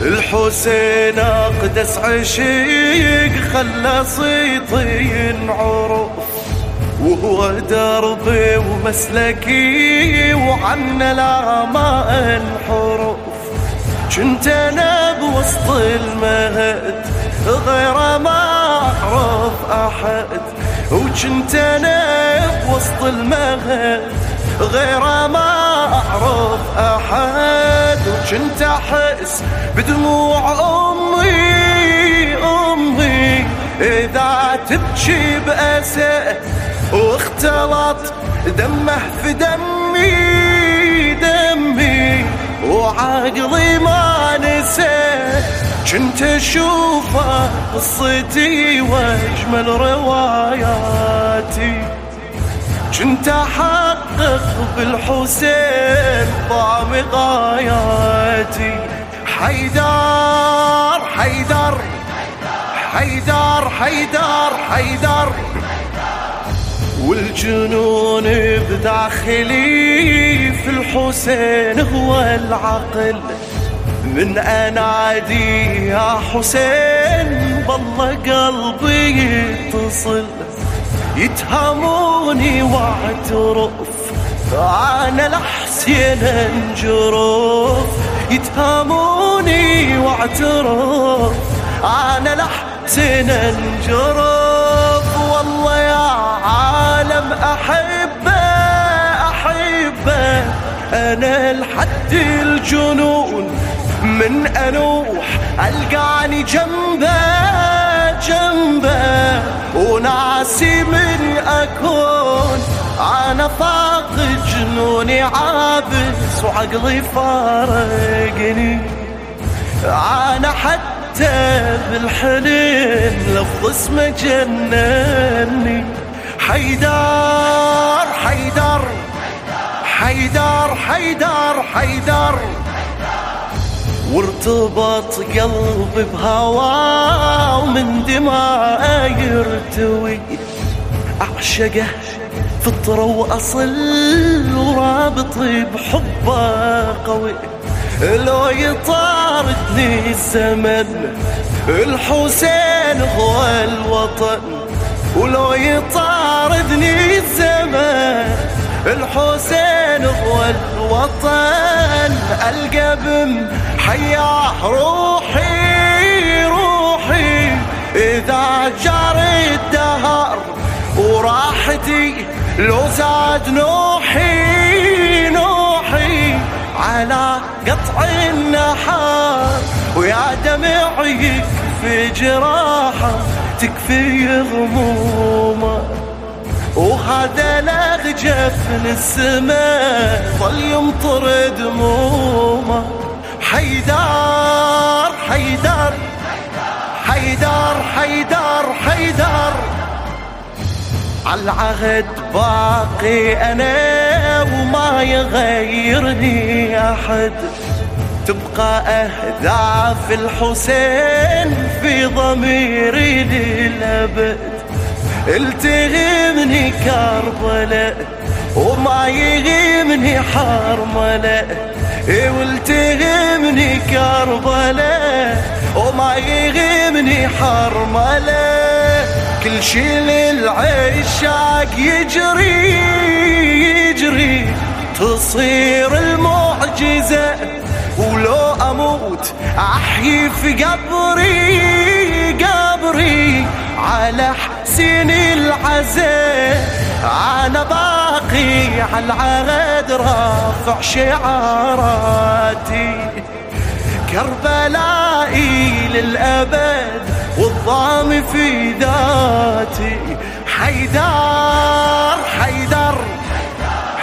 الحسين أقدس عشيق خلى صيتي عرف وهو دربي ومسلكي وعنا لا ما انحرف كنت أنا بوسط المهد غير ما اعرف أحد. وكنت أنا بوسط المهد غير ما اعرف أحد. وكنت أحس بدموع أمي أمي إذا تبكي بأسى. واختلط دمه في دمي دمي وعقلي كنت أشوفه قصتي وأجمل رواياتي. كنت أحقق بالحسين طعم غاياتي. حيدر حيدر حيدر حيدر حيدر. والجنون بداخلي في الحسين هو العقل. من انادي يا حسين؟ بالله قلبي يتصل. يتهموني واعترف أنا لحسين انجرف يتهموني واعترف أنا لحسين انجرف والله يا عالم أحبه أحبه. أنا لحد الجنون من أنوح ألقاني جنبه جنبه. وناسي من أكون أنا فاقد جنوني عابس وعقلي فارقني. أنا حتى بالحنين لفظ اسمه جنني. حيدر حيدر حيدر حيدر حيدر. وارتبط قلبي بهواه ومن دماء يرتوي. أعشقه فطرة وأصل ورابطي بحبه قوي. لو يطاردني الزمن الحسين هو الوطن. ولو يطاردني الزمن الحسين هو الوطن القبم حياه روحي روحي. إذا جرى الدهر وراحتي لو زاد نوحي نوحي. على قطع النحار ويا دمعي يكفي جراحه تكفي غمومه. وهذا لغجف السماء ظل يمطر دمومه. حيدر حيدر حيدر حيدر حيدر عالعهد باقي أنا وما يغيرني أحد. تبقى أهداف الحسين في ضميري للأبد. التهمني كربلاء وما يغيمني حرملة. والتهمني كربلاء وما يغيمني حرملة. كل شي للعشاق يجري يجري. تصير المعجزة ولو أموت أحيي في قبري قبري على حسين العزاء أنا باقي على العهد رافع شعاراتي. كربلائي للأبد والضام في ذاتي. حيدر حيدر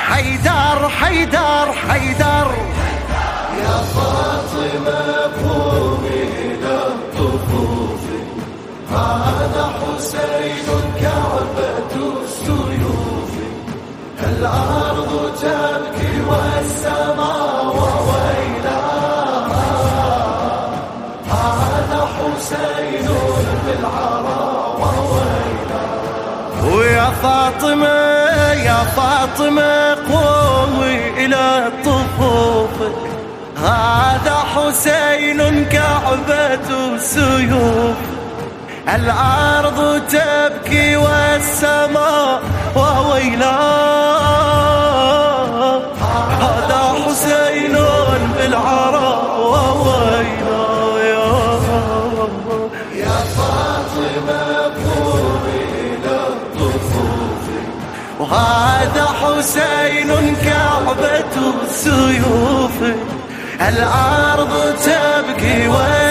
حيدر حيدر حيدر. ويا فاطمة يا فاطمة قومي إلى طفوفك. هذا حسين كعبة سيوف. الأرض تبكي والسماء وويلا حسين كعبة سيوف الأرض تبكي ويلا